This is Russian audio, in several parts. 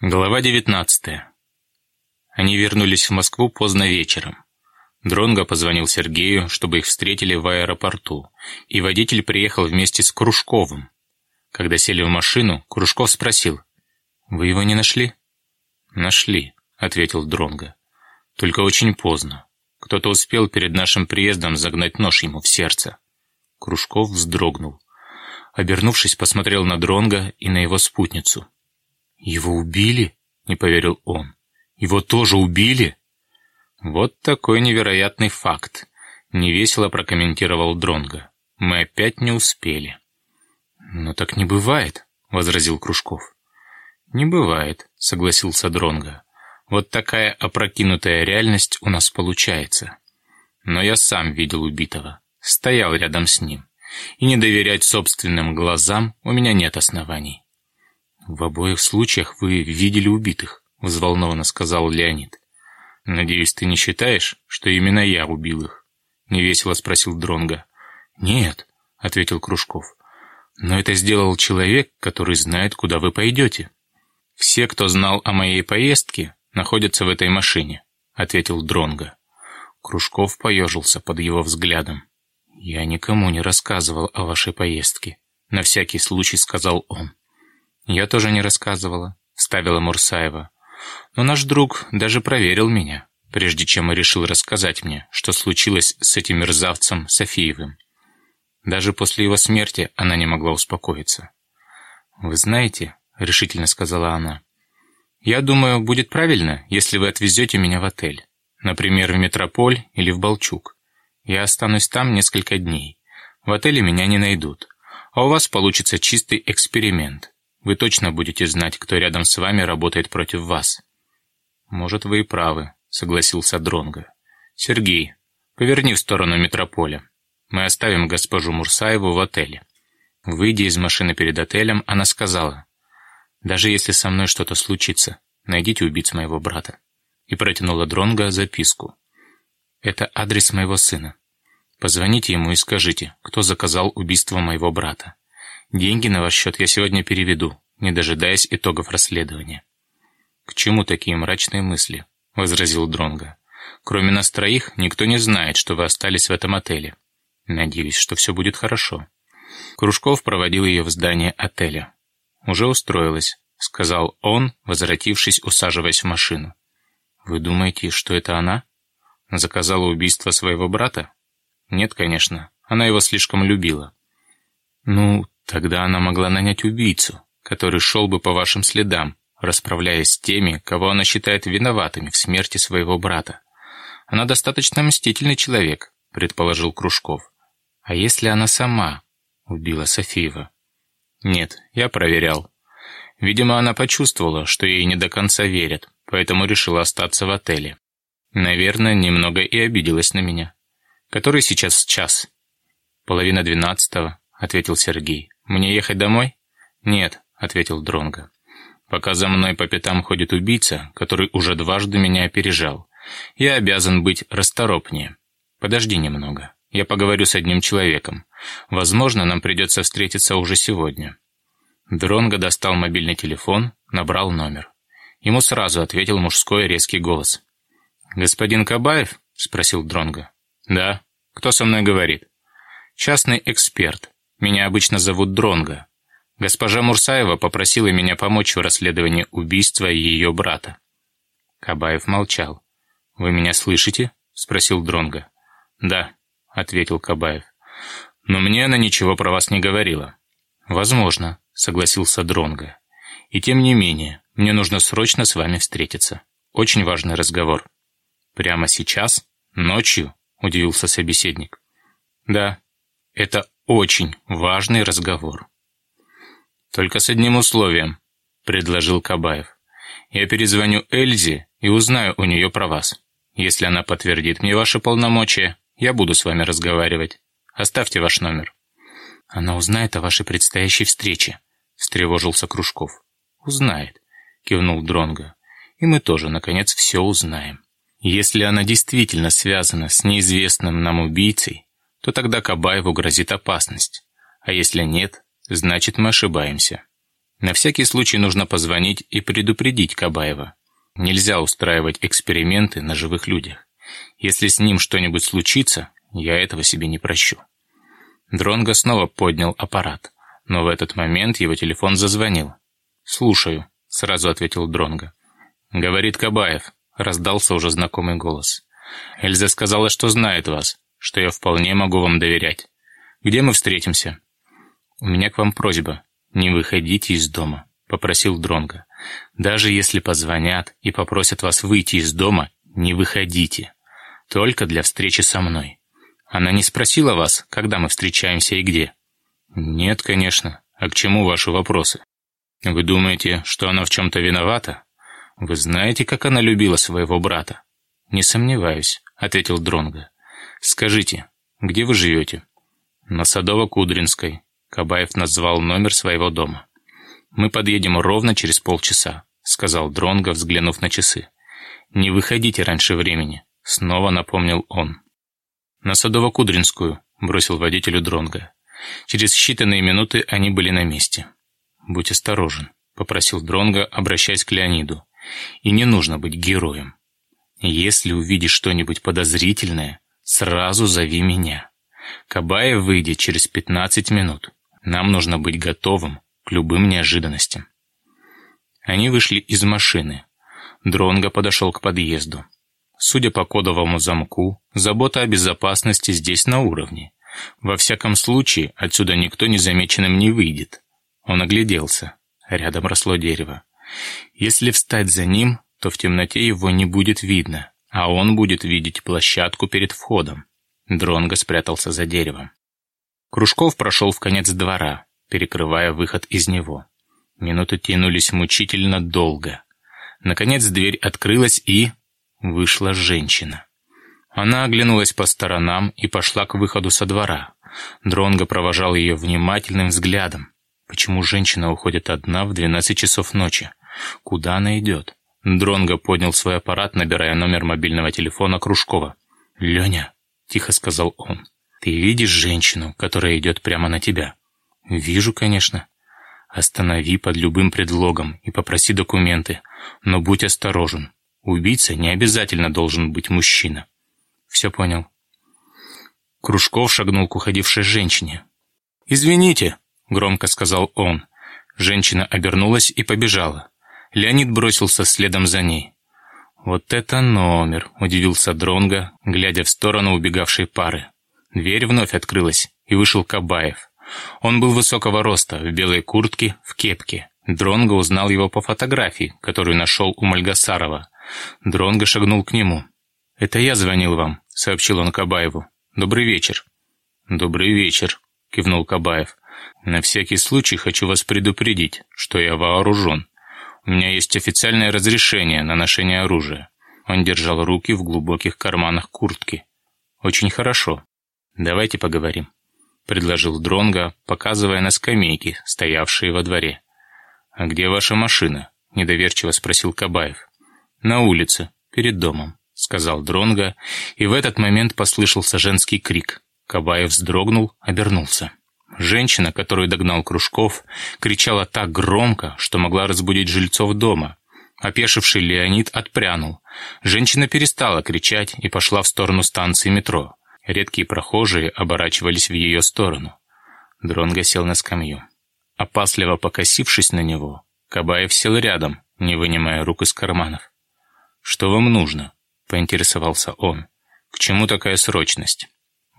Глава 19. Они вернулись в Москву поздно вечером. Дронго позвонил Сергею, чтобы их встретили в аэропорту, и водитель приехал вместе с Кружковым. Когда сели в машину, Кружков спросил, «Вы его не нашли?» «Нашли», — ответил Дронго. «Только очень поздно. Кто-то успел перед нашим приездом загнать нож ему в сердце». Кружков вздрогнул. Обернувшись, посмотрел на Дронга и на его спутницу. «Его убили?» — не поверил он. «Его тоже убили?» «Вот такой невероятный факт», — невесело прокомментировал Дронга. «Мы опять не успели». «Но так не бывает», — возразил Кружков. «Не бывает», — согласился Дронга. «Вот такая опрокинутая реальность у нас получается. Но я сам видел убитого, стоял рядом с ним, и не доверять собственным глазам у меня нет оснований». «В обоих случаях вы видели убитых», — взволнованно сказал Леонид. «Надеюсь, ты не считаешь, что именно я убил их?» — невесело спросил Дронга. «Нет», — ответил Кружков. «Но это сделал человек, который знает, куда вы пойдете». «Все, кто знал о моей поездке, находятся в этой машине», — ответил Дронга. Кружков поежился под его взглядом. «Я никому не рассказывал о вашей поездке», — на всякий случай сказал он. «Я тоже не рассказывала», — вставила Мурсаева. «Но наш друг даже проверил меня, прежде чем и решил рассказать мне, что случилось с этим мерзавцем Софиевым. Даже после его смерти она не могла успокоиться. «Вы знаете», — решительно сказала она, «я думаю, будет правильно, если вы отвезете меня в отель, например, в Метрополь или в Балчук. Я останусь там несколько дней. В отеле меня не найдут, а у вас получится чистый эксперимент». Вы точно будете знать, кто рядом с вами работает против вас». «Может, вы и правы», — согласился Дронго. «Сергей, поверни в сторону метрополя. Мы оставим госпожу Мурсаеву в отеле». Выйдя из машины перед отелем, она сказала, «Даже если со мной что-то случится, найдите убийц моего брата». И протянула Дронго записку. «Это адрес моего сына. Позвоните ему и скажите, кто заказал убийство моего брата. Деньги на ваш счет я сегодня переведу, не дожидаясь итогов расследования». «К чему такие мрачные мысли?» — возразил Дронго. «Кроме нас троих, никто не знает, что вы остались в этом отеле. Надеюсь, что все будет хорошо». Кружков проводил ее в здание отеля. «Уже устроилась», — сказал он, возвратившись, усаживаясь в машину. «Вы думаете, что это она? Заказала убийство своего брата?» «Нет, конечно. Она его слишком любила». «Ну, Тогда она могла нанять убийцу, который шел бы по вашим следам, расправляясь с теми, кого она считает виноватыми в смерти своего брата. Она достаточно мстительный человек, предположил Кружков. А если она сама убила Софиева? Нет, я проверял. Видимо, она почувствовала, что ей не до конца верят, поэтому решила остаться в отеле. Наверное, немного и обиделась на меня. Который сейчас час? Половина двенадцатого, ответил Сергей. «Мне ехать домой?» «Нет», — ответил Дронго. «Пока за мной по пятам ходит убийца, который уже дважды меня опережал, я обязан быть расторопнее. Подожди немного. Я поговорю с одним человеком. Возможно, нам придется встретиться уже сегодня». Дронго достал мобильный телефон, набрал номер. Ему сразу ответил мужской резкий голос. «Господин Кабаев?» — спросил Дронго. «Да. Кто со мной говорит?» «Частный эксперт. Меня обычно зовут Дронга. Госпожа Мурсаева попросила меня помочь в расследовании убийства ее брата. Кабаев молчал. «Вы меня слышите?» — спросил Дронга. «Да», — ответил Кабаев. «Но мне она ничего про вас не говорила». «Возможно», — согласился Дронга. «И тем не менее, мне нужно срочно с вами встретиться. Очень важный разговор». «Прямо сейчас? Ночью?» — удивился собеседник. «Да, это очень важный разговор. «Только с одним условием», — предложил Кабаев. «Я перезвоню Эльзе и узнаю у нее про вас. Если она подтвердит мне ваши полномочия, я буду с вами разговаривать. Оставьте ваш номер». «Она узнает о вашей предстоящей встрече», — встревожился Кружков. «Узнает», — кивнул Дронго. «И мы тоже, наконец, все узнаем. Если она действительно связана с неизвестным нам убийцей, то тогда Кабаеву грозит опасность. А если нет, значит мы ошибаемся. На всякий случай нужно позвонить и предупредить Кабаева. Нельзя устраивать эксперименты на живых людях. Если с ним что-нибудь случится, я этого себе не прощу. Дронго снова поднял аппарат, но в этот момент его телефон зазвонил. «Слушаю», — сразу ответил Дронго. «Говорит Кабаев», — раздался уже знакомый голос. «Эльза сказала, что знает вас, что я вполне могу вам доверять. Где мы встретимся?» «У меня к вам просьба. Не выходите из дома», — попросил Дронго. «Даже если позвонят и попросят вас выйти из дома, не выходите. Только для встречи со мной. Она не спросила вас, когда мы встречаемся и где?» «Нет, конечно. А к чему ваши вопросы? Вы думаете, что она в чем-то виновата? Вы знаете, как она любила своего брата?» «Не сомневаюсь», — ответил Дронго. «Скажите, где вы живете?» «На Садово-Кудринской», — Кабаев назвал номер своего дома. «Мы подъедем ровно через полчаса», — сказал Дронго, взглянув на часы. «Не выходите раньше времени», — снова напомнил он. «На Садово-Кудринскую», — бросил водителю Дронго. Через считанные минуты они были на месте. «Будь осторожен», — попросил Дронго, обращаясь к Леониду. «И не нужно быть героем. Если увидишь что-нибудь подозрительное, сразу зови меня. Кабаев выйдет через 15 минут. Нам нужно быть готовым к любым неожиданностям». Они вышли из машины. Дронго подошел к подъезду. Судя по кодовому замку, забота о безопасности здесь на уровне. Во всяком случае, отсюда никто незамеченным не выйдет. Он огляделся. Рядом росло дерево. Если встать за ним, то в темноте его не будет видно, а он будет видеть площадку перед входом. Дронго спрятался за деревом. Кружков прошел в конец двора, перекрывая выход из него. Минуты тянулись мучительно долго. Наконец дверь открылась и... вышла женщина. Она оглянулась по сторонам и пошла к выходу со двора. Дронго провожал ее внимательным взглядом. Почему женщина уходит одна в 12 часов ночи? Куда она идет? Дронго поднял свой аппарат, набирая номер мобильного телефона Кружкова. «Леня», — тихо сказал он, — «ты видишь женщину, которая идет прямо на тебя?» «Вижу, конечно». «Останови под любым предлогом и попроси документы, но будь осторожен. Убийца не обязательно должен быть мужчина». «Все понял». Кружков шагнул к уходившей женщине. «Извините», — громко сказал он. Женщина обернулась и побежала. Леонид бросился следом за ней. «Вот это номер!» — удивился Дронго, глядя в сторону убегавшей пары. Дверь вновь открылась, и вышел Кабаев. Он был высокого роста, в белой куртке, в кепке. Дронго узнал его по фотографии, которую нашел у Мальгасарова. Дронго шагнул к нему. «Это я звонил вам», — сообщил он Кабаеву. «Добрый вечер». «Добрый вечер», — кивнул Кабаев. На всякий случай хочу вас предупредить, что я вооружен. У меня есть официальное разрешение на ношение оружия. Он держал руки в глубоких карманах куртки. Очень хорошо. Давайте поговорим, предложил Дронга, показывая на скамейки, стоявшие во дворе. А где ваша машина? недоверчиво спросил Кабаев. На улице, перед домом, сказал Дронга, и в этот момент послышался женский крик. Кабаев вздрогнул, обернулся. Женщина, которую догнал Кружков, кричала так громко, что могла разбудить жильцов дома. Опешивший Леонид отпрянул. Женщина перестала кричать и пошла в сторону станции метро. Редкие прохожие оборачивались в ее сторону. Дронго сел на скамью. Опасливо покосившись на него, Кабаев сел рядом, не вынимая рук из карманов. «Что вам нужно?» — поинтересовался он. «К чему такая срочность?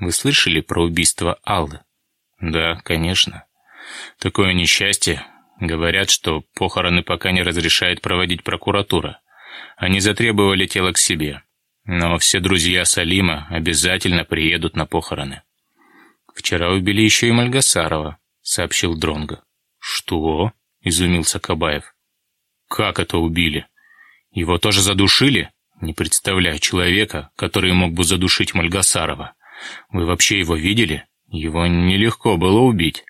Вы слышали про убийство Аллы?» Да, конечно. Такое несчастье. Говорят, что похороны пока не разрешает проводить прокуратура. Они затребовали тело к себе. Но все друзья Салима обязательно приедут на похороны. Вчера убили еще и Мальгасарова, сообщил Дронго. Что? Изумился Кабаев. Как это убили? Его тоже задушили? Не представляю человека, который мог бы задушить Мальгасарова. Вы вообще его видели? Его нелегко было убить.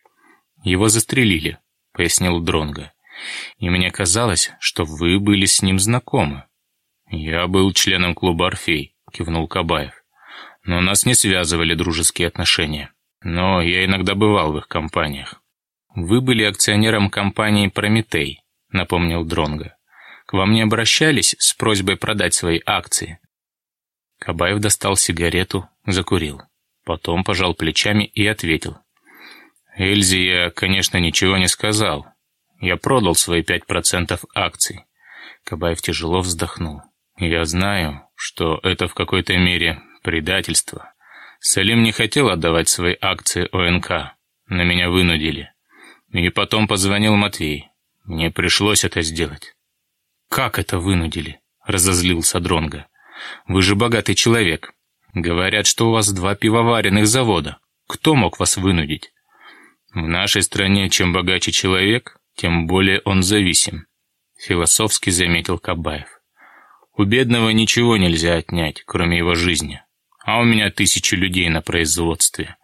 Его застрелили, пояснил Дронга. И мне казалось, что вы были с ним знакомы. Я был членом клуба Орфей, кивнул Кабаев. Но нас не связывали дружеские отношения. Но я иногда бывал в их компаниях. вы были акционером компании «Прометей», напомнил Дронга. К вам не обращались с просьбой продать свои акции? Кабаев достал сигарету, закурил. Потом пожал плечами и ответил. Эльзе я, конечно, ничего не сказал. Я продал свои пять процентов акций. Кабаев тяжело вздохнул. Я знаю, что это в какой-то мере предательство. Салим не хотел отдавать свои акции ОНК. На меня вынудили. И потом позвонил Матвей. Мне пришлось это сделать. «Как это вынудили?» — разозлился Дронга. «Вы же богатый человек. Говорят, что у вас два пивоваренных завода. Кто мог вас вынудить?» «В нашей стране чем богаче человек, тем более он зависим», — философски заметил Кабаев. «У бедного ничего нельзя отнять, кроме его жизни. А у меня тысячи людей на производстве.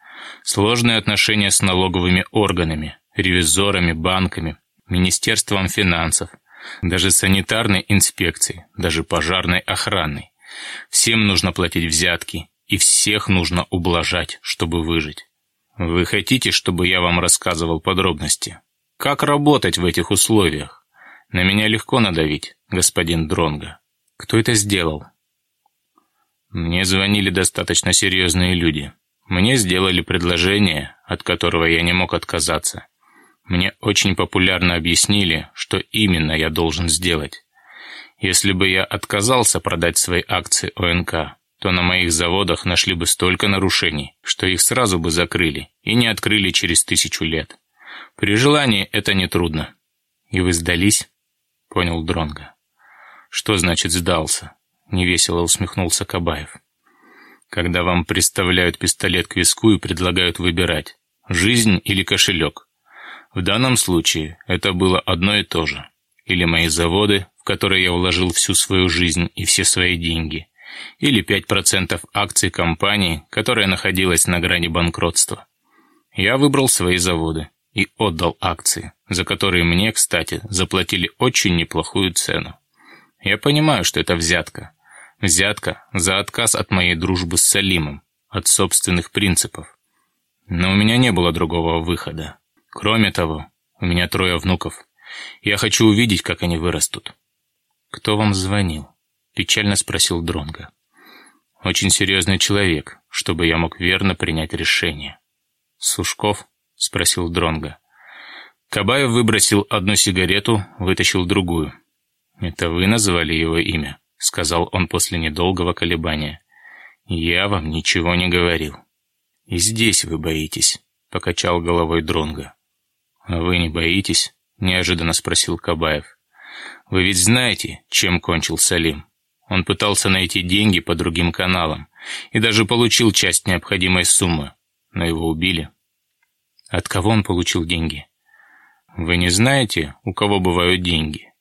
Сложные отношения с налоговыми органами, ревизорами, банками, Министерством финансов, даже санитарной инспекцией, даже пожарной охраной. Всем нужно платить взятки, и всех нужно ублажать, чтобы выжить. Вы хотите, чтобы я вам рассказывал подробности? Как работать в этих условиях? На меня легко надавить, господин Дронга. Кто это сделал? Мне звонили достаточно серьезные люди. Мне сделали предложение, от которого я не мог отказаться. Мне очень популярно объяснили, что именно я должен сделать. Если бы я отказался продать свои акции ОНК, то на моих заводах нашли бы столько нарушений, что их сразу бы закрыли и не открыли через тысячу лет. При желании это нетрудно. И вы сдались? Понял Дронга. Что значит сдался? Невесело усмехнулся Кабаев. Когда вам приставляют пистолет к виску и предлагают выбирать, жизнь или кошелек. В данном случае это было одно и то же. Или мои заводы, в которые я вложил всю свою жизнь и все свои деньги, или 5% акций компании, которая находилась на грани банкротства. Я выбрал свои заводы и отдал акции, за которые мне, кстати, заплатили очень неплохую цену. Я понимаю, что это взятка. Взятка за отказ от моей дружбы с Салимом, от собственных принципов. Но у меня не было другого выхода. Кроме того, у меня трое внуков. Я хочу увидеть, как они вырастут. Кто вам звонил? Печально спросил Дронга. Очень серьезный человек, чтобы я мог верно принять решение. Сушков? Спросил Дронга. Кабаев выбросил одну сигарету, вытащил другую. «Это вы назвали его имя?» — сказал он после недолгого колебания. «Я вам ничего не говорил». «И здесь вы боитесь», — покачал головой Дронга. «А вы не боитесь?» — неожиданно спросил Кабаев. «Вы ведь знаете, чем кончил Салим? Он пытался найти деньги по другим каналам и даже получил часть необходимой суммы, но его убили». «От кого он получил деньги?» «Вы не знаете, у кого бывают деньги?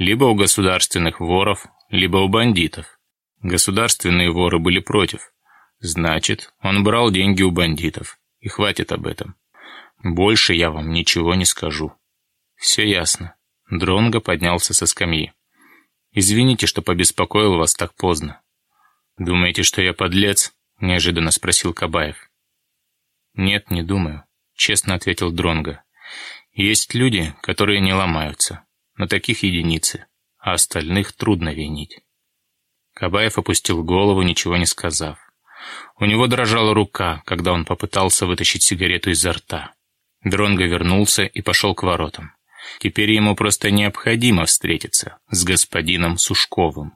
Либо у государственных воров, либо у бандитов. Государственные воры были против. Значит, он брал деньги у бандитов. И хватит об этом. Больше я вам ничего не скажу. Все ясно. Дронго поднялся со скамьи. Извините, что побеспокоил вас так поздно. Думаете, что я подлец? Неожиданно спросил Кабаев. Нет, не думаю, честно ответил Дронго. Есть люди, которые не ломаются, но таких единицы, а остальных трудно винить. Кабаев опустил голову, ничего не сказав. У него дрожала рука, когда он попытался вытащить сигарету изо рта. Дронго вернулся и пошел к воротам. Теперь ему просто необходимо встретиться с господином Сушковым.